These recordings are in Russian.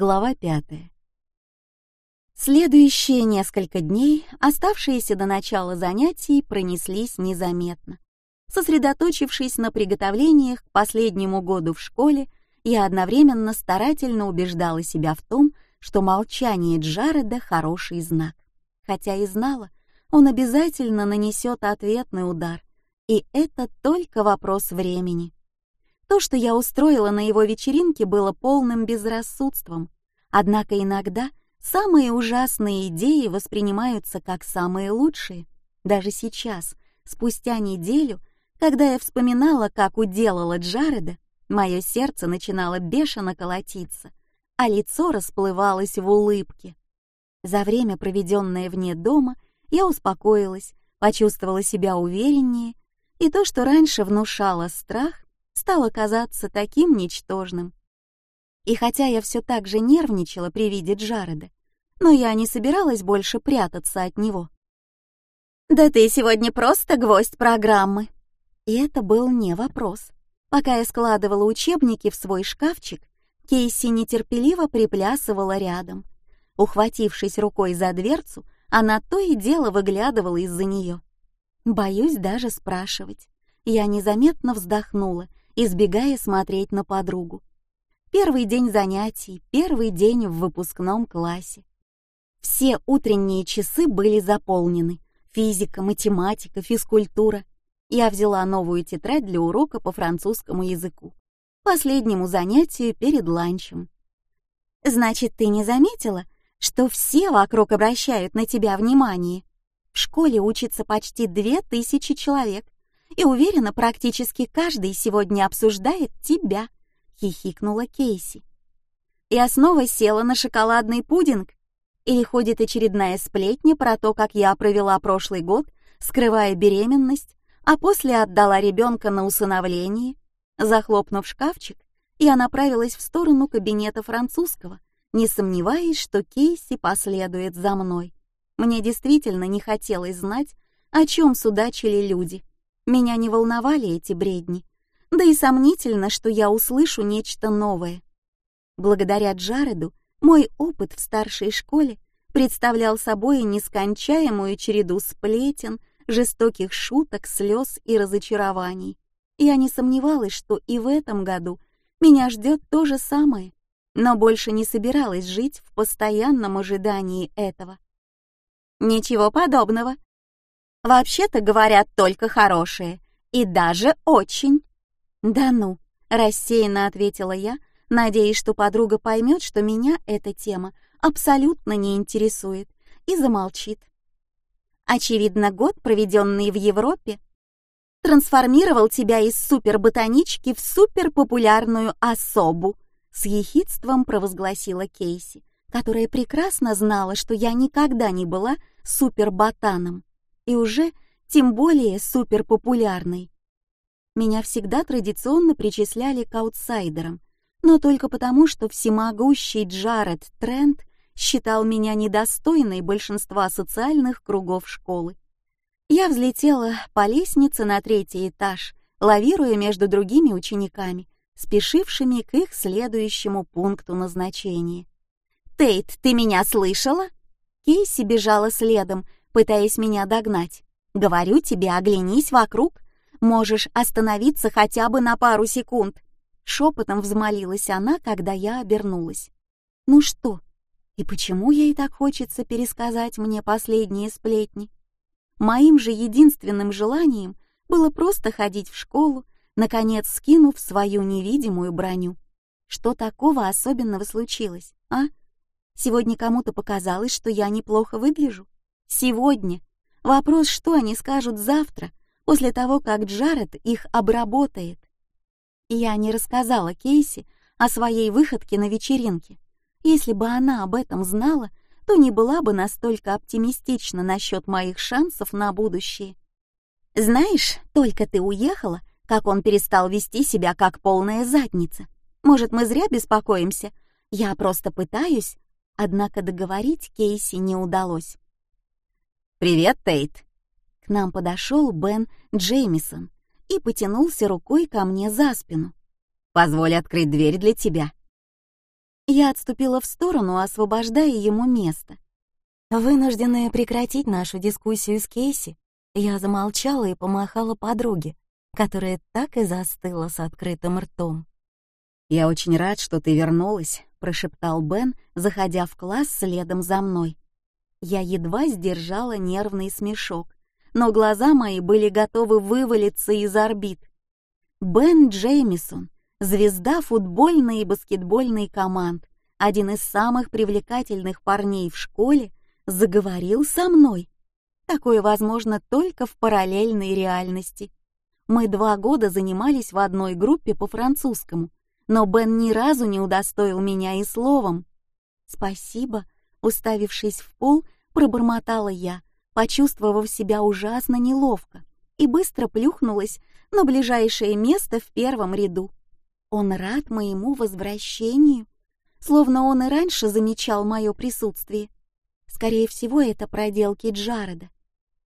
Глава пятая. Следующие несколько дней, оставшиеся до начала занятий, пронеслись незаметно. Сосредоточившись на приготовлениях к последнему году в школе, я одновременно старательно убеждала себя в том, что молчание Джареда — хороший знак. Хотя и знала, он обязательно нанесет ответный удар, и это только вопрос времени. То, что я устроила на его вечеринке, было полным безрассудством. Однако иногда самые ужасные идеи воспринимаются как самые лучшие. Даже сейчас, спустя неделю, когда я вспоминала, как уделала Джареда, мое сердце начинало бешено колотиться, а лицо расплывалось в улыбке. За время, проведенное вне дома, я успокоилась, почувствовала себя увереннее, и то, что раньше внушало страх, стало казаться таким ничтожным. И хотя я все так же нервничала при виде Джареда, но я не собиралась больше прятаться от него. «Да ты сегодня просто гвоздь программы!» И это был не вопрос. Пока я складывала учебники в свой шкафчик, Кейси нетерпеливо приплясывала рядом. Ухватившись рукой за дверцу, она то и дело выглядывала из-за нее. Боюсь даже спрашивать. Я незаметно вздохнула избегая смотреть на подругу. Первый день занятий, первый день в выпускном классе. Все утренние часы были заполнены. Физика, математика, физкультура. Я взяла новую тетрадь для урока по французскому языку. Последнему занятию перед ланчем. «Значит, ты не заметила, что все вокруг обращают на тебя внимание? В школе учится почти две тысячи человек и уверена, практически каждый сегодня обсуждает тебя», — хихикнула Кейси. «Я снова села на шоколадный пудинг? Или ходит очередная сплетня про то, как я провела прошлый год, скрывая беременность, а после отдала ребенка на усыновление?» Захлопнув шкафчик, я направилась в сторону кабинета французского, не сомневаясь, что Кейси последует за мной. Мне действительно не хотелось знать, о чем судачили люди. Меня не волновали эти бредни, да и сомнительно, что я услышу нечто новое. Благодаря Джареду мой опыт в старшей школе представлял собой нескончаемую череду сплетен, жестоких шуток, слез и разочарований. Я не сомневалась, что и в этом году меня ждет то же самое, но больше не собиралась жить в постоянном ожидании этого. «Ничего подобного», Вообще-то говорят только хорошие, и даже очень. Да ну, рассеянно ответила я, надеясь, что подруга поймет, что меня эта тема абсолютно не интересует, и замолчит. Очевидно, год, проведенный в Европе, трансформировал тебя из суперботанички в суперпопулярную особу, с ехидством провозгласила Кейси, которая прекрасно знала, что я никогда не была суперботаном и уже тем более суперпопулярной. Меня всегда традиционно причисляли к аутсайдерам, но только потому, что всемогущий Джаред Трент считал меня недостойной большинства социальных кругов школы. Я взлетела по лестнице на третий этаж, лавируя между другими учениками, спешившими к их следующему пункту назначения. «Тейт, ты меня слышала?» Кейси бежала следом, пытаясь меня догнать. «Говорю тебе, оглянись вокруг. Можешь остановиться хотя бы на пару секунд». Шепотом взмолилась она, когда я обернулась. «Ну что? И почему ей так хочется пересказать мне последние сплетни?» Моим же единственным желанием было просто ходить в школу, наконец скинув свою невидимую броню. Что такого особенного случилось, а? Сегодня кому-то показалось, что я неплохо выгляжу? Сегодня. Вопрос, что они скажут завтра, после того, как Джаред их обработает. Я не рассказала Кейси о своей выходке на вечеринке. Если бы она об этом знала, то не была бы настолько оптимистична насчет моих шансов на будущее. Знаешь, только ты уехала, как он перестал вести себя как полная задница. Может, мы зря беспокоимся? Я просто пытаюсь. Однако договорить Кейси не удалось. «Привет, Тейт!» К нам подошел Бен Джеймисон и потянулся рукой ко мне за спину. «Позволь открыть дверь для тебя». Я отступила в сторону, освобождая ему место. Вынужденная прекратить нашу дискуссию с Кейси, я замолчала и помахала подруге, которая так и застыла с открытым ртом. «Я очень рад, что ты вернулась», — прошептал Бен, заходя в класс следом за мной. Я едва сдержала нервный смешок, но глаза мои были готовы вывалиться из орбит. Бен Джеймисон, звезда футбольной и баскетбольной команд, один из самых привлекательных парней в школе, заговорил со мной. Такое возможно только в параллельной реальности. Мы два года занимались в одной группе по французскому, но Бен ни разу не удостоил меня и словом. «Спасибо», — уставившись в пол, пробормотала я, почувствовав себя ужасно неловко, и быстро плюхнулась на ближайшее место в первом ряду. Он рад моему возвращению, словно он и раньше замечал мое присутствие. Скорее всего, это проделки Джареда.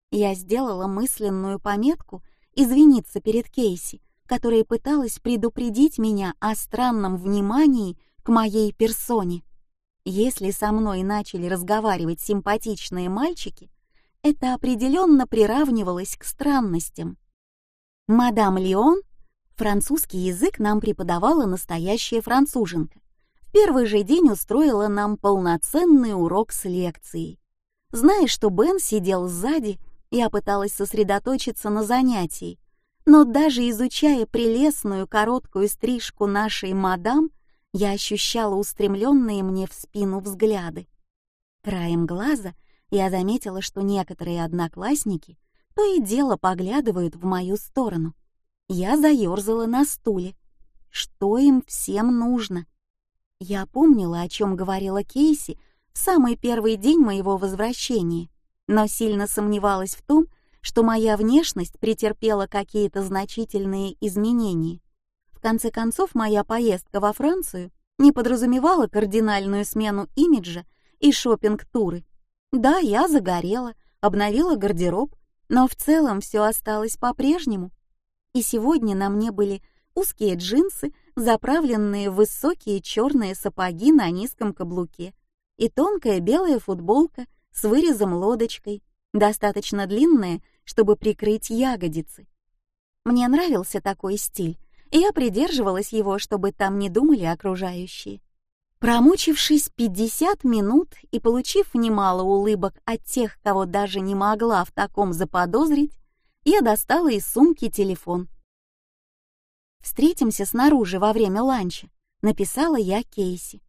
Я сделала мысленную пометку извиниться перед Кейси, которая пыталась предупредить меня о странном внимании к моей персоне. Если со мной начали разговаривать симпатичные мальчики, это определенно приравнивалось к странностям. Мадам Леон, французский язык нам преподавала настоящая француженка. В первый же день устроила нам полноценный урок с лекцией. Зная, что Бен сидел сзади, я пыталась сосредоточиться на занятии, но даже изучая прелестную короткую стрижку нашей мадам, я ощущала устремленные мне в спину взгляды. Краем глаза я заметила, что некоторые одноклассники то и дело поглядывают в мою сторону. Я заерзала на стуле. Что им всем нужно? Я помнила, о чем говорила Кейси в самый первый день моего возвращения, но сильно сомневалась в том, что моя внешность претерпела какие-то значительные изменения. Конце концов, моя поездка во Францию не подразумевала кардинальную смену имиджа и шопинг-туры. Да, я загорела, обновила гардероб, но в целом все осталось по-прежнему. И сегодня на мне были узкие джинсы, заправленные в высокие черные сапоги на низком каблуке, и тонкая белая футболка с вырезом лодочкой, достаточно длинная, чтобы прикрыть ягодицы. Мне нравился такой стиль, я придерживалась его, чтобы там не думали окружающие. Промучившись 50 минут и получив немало улыбок от тех, кого даже не могла в таком заподозрить, я достала из сумки телефон. «Встретимся снаружи во время ланча», — написала я Кейси.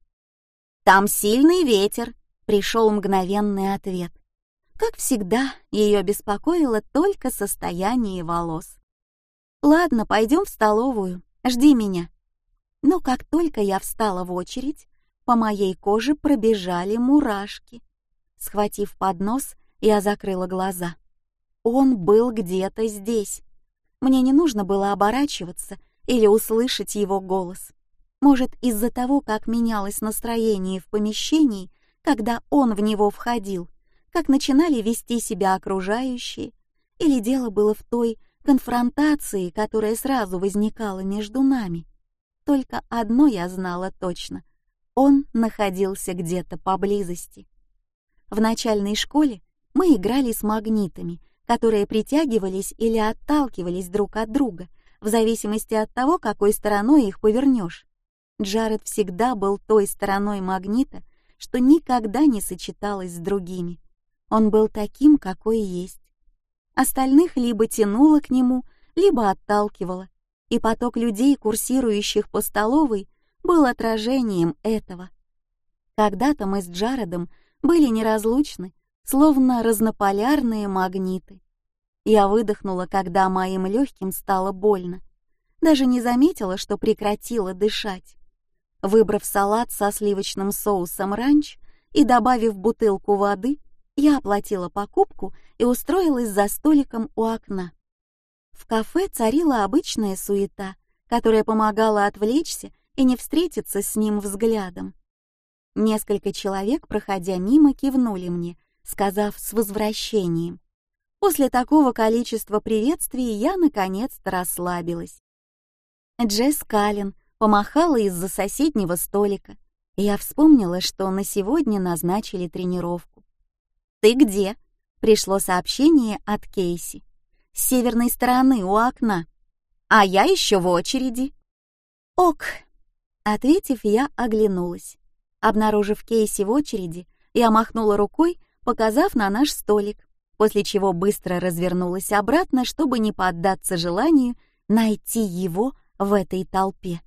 «Там сильный ветер», — пришел мгновенный ответ. Как всегда, ее беспокоило только состояние волос. «Ладно, пойдем в столовую, жди меня». Но как только я встала в очередь, по моей коже пробежали мурашки. Схватив поднос, я закрыла глаза. Он был где-то здесь. Мне не нужно было оборачиваться или услышать его голос. Может, из-за того, как менялось настроение в помещении, когда он в него входил, как начинали вести себя окружающие, или дело было в той конфронтации, которая сразу возникала между нами. Только одно я знала точно — он находился где-то поблизости. В начальной школе мы играли с магнитами, которые притягивались или отталкивались друг от друга, в зависимости от того, какой стороной их повернешь. Джаред всегда был той стороной магнита, что никогда не сочеталась с другими. Он был таким, какой есть. Остальных либо тянуло к нему, либо отталкивало, и поток людей, курсирующих по столовой, был отражением этого. Когда-то мы с Джаредом были неразлучны, словно разнополярные магниты. Я выдохнула, когда моим легким стало больно. Даже не заметила, что прекратила дышать. Выбрав салат со сливочным соусом ранч и добавив бутылку воды, я оплатила покупку и устроилась за столиком у окна. В кафе царила обычная суета, которая помогала отвлечься и не встретиться с ним взглядом. Несколько человек, проходя мимо, кивнули мне, сказав «с возвращением». После такого количества приветствий я наконец-то расслабилась. Джесс Каллен помахала из-за соседнего столика, Я вспомнила, что на сегодня назначили тренировку. «Ты где?» — пришло сообщение от Кейси. «С северной стороны, у окна. А я еще в очереди». «Ок». Ответив, я оглянулась. Обнаружив Кейси в очереди, я махнула рукой, показав на наш столик, после чего быстро развернулась обратно, чтобы не поддаться желанию найти его в этой толпе.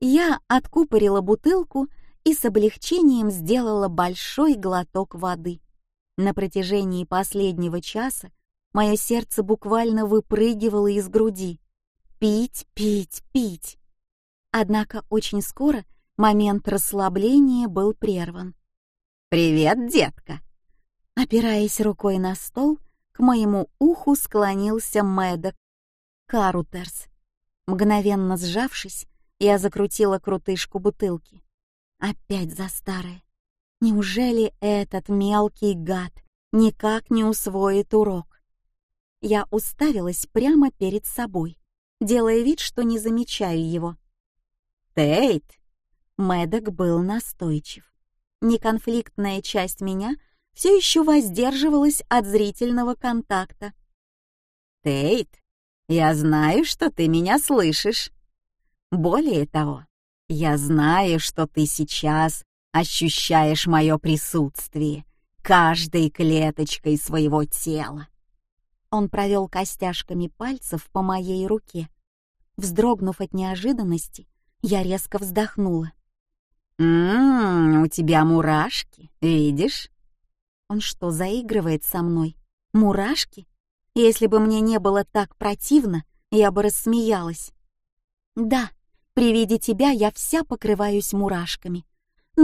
Я откупорила бутылку и с облегчением сделала большой глоток воды. На протяжении последнего часа мое сердце буквально выпрыгивало из груди. Пить, пить, пить. Однако очень скоро момент расслабления был прерван. «Привет, детка!» Опираясь рукой на стол, к моему уху склонился Мэддок Карутерс. Мгновенно сжавшись, я закрутила крутышку бутылки. Опять за старое. Неужели этот мелкий гад никак не усвоит урок? Я уставилась прямо перед собой, делая вид, что не замечаю его. «Тейт!» Мэддок был настойчив. Неконфликтная часть меня все еще воздерживалась от зрительного контакта. «Тейт, я знаю, что ты меня слышишь. Более того, я знаю, что ты сейчас ощущаешь мое присутствие каждой клеточкой своего тела. Он провел костяшками пальцев по моей руке. Вздрогнув от неожиданности, я резко вздохнула. «Ммм, у тебя мурашки, видишь?» Он что, заигрывает со мной? Мурашки? Если бы мне не было так противно, я бы рассмеялась. Да, при виде тебя я вся покрываюсь мурашками.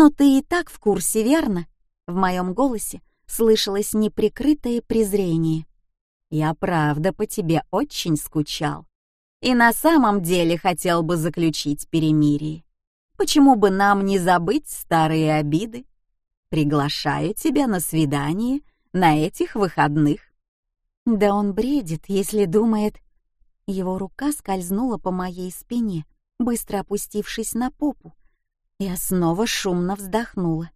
Но ты и так в курсе, верно? В моем голосе слышалось неприкрытое презрение. Я правда по тебе очень скучал. И на самом деле хотел бы заключить перемирие. Почему бы нам не забыть старые обиды? Приглашаю тебя на свидание на этих выходных. Да он бредит, если думает... Его рука скользнула по моей спине, быстро опустившись на попу. Я снова шумно вздохнула.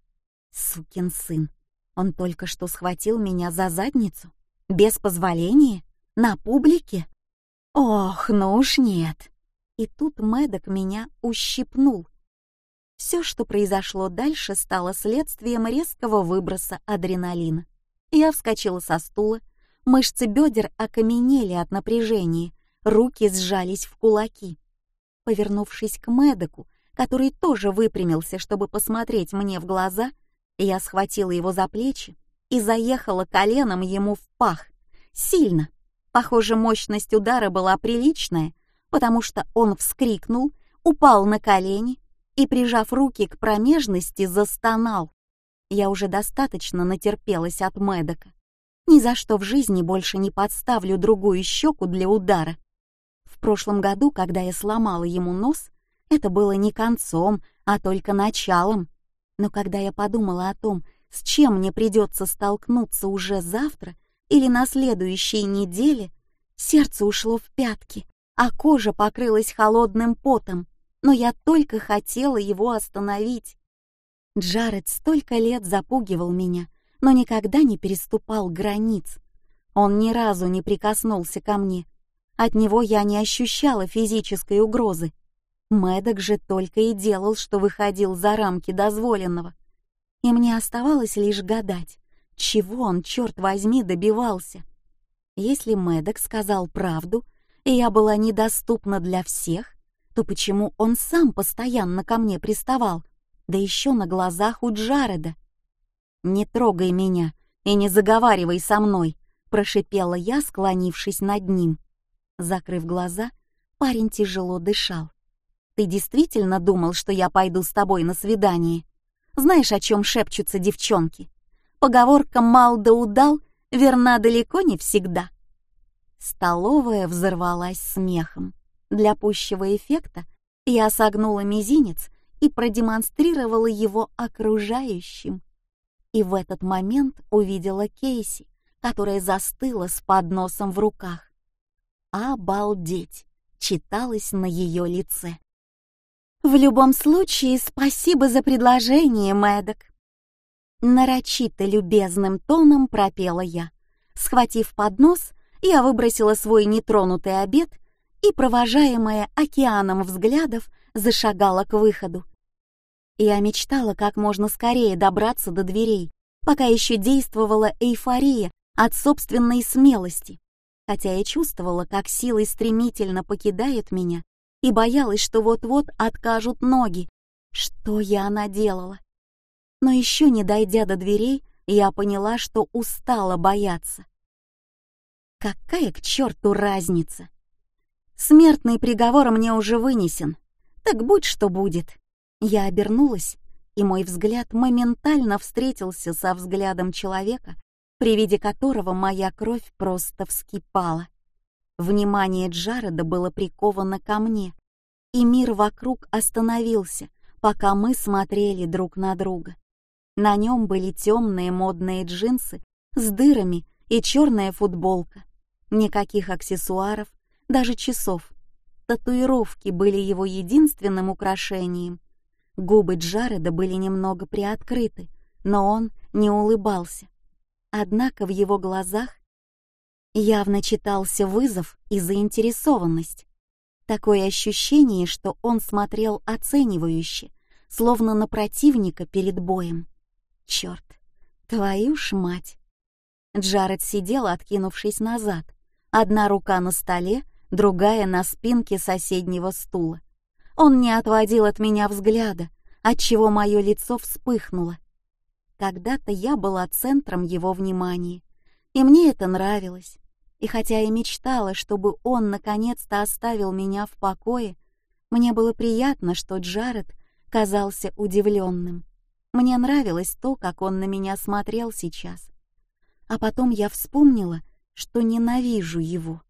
Сукин сын. Он только что схватил меня за задницу. Без позволения? На публике? Ох, ну уж нет. И тут Мэддок меня ущипнул. Все, что произошло дальше, стало следствием резкого выброса адреналина. Я вскочила со стула, мышцы бедер окаменели от напряжения, руки сжались в кулаки. Повернувшись к Мэдоку, который тоже выпрямился, чтобы посмотреть мне в глаза, я схватила его за плечи и заехала коленом ему в пах. Сильно. Похоже, мощность удара была приличная, потому что он вскрикнул, упал на колени и, прижав руки к промежности, застонал. Я уже достаточно натерпелась от Мэдока. Ни за что в жизни больше не подставлю другую щеку для удара. В прошлом году, когда я сломала ему нос, это было не концом, а только началом. Но когда я подумала о том, с чем мне придется столкнуться уже завтра или на следующей неделе, сердце ушло в пятки, а кожа покрылась холодным потом, но я только хотела его остановить. Джаред столько лет запугивал меня, но никогда не переступал границ. Он ни разу не прикоснулся ко мне. От него я не ощущала физической угрозы. Мэддок же только и делал, что выходил за рамки дозволенного. И мне оставалось лишь гадать, чего он, черт возьми, добивался. Если Мэддок сказал правду, и я была недоступна для всех, то почему он сам постоянно ко мне приставал, да еще на глазах у Джареда? «Не трогай меня и не заговаривай со мной», — прошипела я, склонившись над ним. Закрыв глаза, парень тяжело дышал. «Ты действительно думал, что я пойду с тобой на свидание? Знаешь, о чем шепчутся девчонки? Поговорка «мал да удал» верна далеко не всегда». Столовая взорвалась смехом. Для пущего эффекта я согнула мизинец и продемонстрировала его окружающим и в этот момент увидела Кейси, которая застыла с подносом в руках. «Обалдеть!» — читалось на ее лице. В любом случае, спасибо за предложение, Мэддок. Нарочито любезным тоном пропела я. Схватив поднос, я выбросила свой нетронутый обед и, провожаемая океаном взглядов, зашагала к выходу. Я мечтала как можно скорее добраться до дверей, пока еще действовала эйфория от собственной смелости, хотя я чувствовала, как силы стремительно покидают меня и боялась, что вот-вот откажут ноги. Что я наделала? но еще не дойдя до дверей, я поняла, что устала бояться. Какая к черту разница? Смертный приговор мне уже вынесен, так будь что будет. Я обернулась, и мой взгляд моментально встретился со взглядом человека, при виде которого моя кровь просто вскипала. Внимание Джареда было приковано ко мне, и мир вокруг остановился, пока мы смотрели друг на друга. На нем были темные модные джинсы с дырами и черная футболка. Никаких аксессуаров, даже часов. Татуировки были его единственным украшением. Губы Джареда были немного приоткрыты, но он не улыбался. Однако в его глазах явно читался вызов и заинтересованность. Такое ощущение, что он смотрел оценивающе, словно на противника перед боем. Черт, твою ж мать! Джаред сидел, откинувшись назад. Одна рука на столе, другая на спинке соседнего стула. Он не отводил от меня взгляда, отчего мое лицо вспыхнуло. Когда-то я была центром его внимания, и мне это нравилось. И хотя я мечтала, чтобы он наконец-то оставил меня в покое, мне было приятно, что Джаред казался удивленным. Мне нравилось то, как он на меня смотрел сейчас. А потом я вспомнила, что ненавижу его.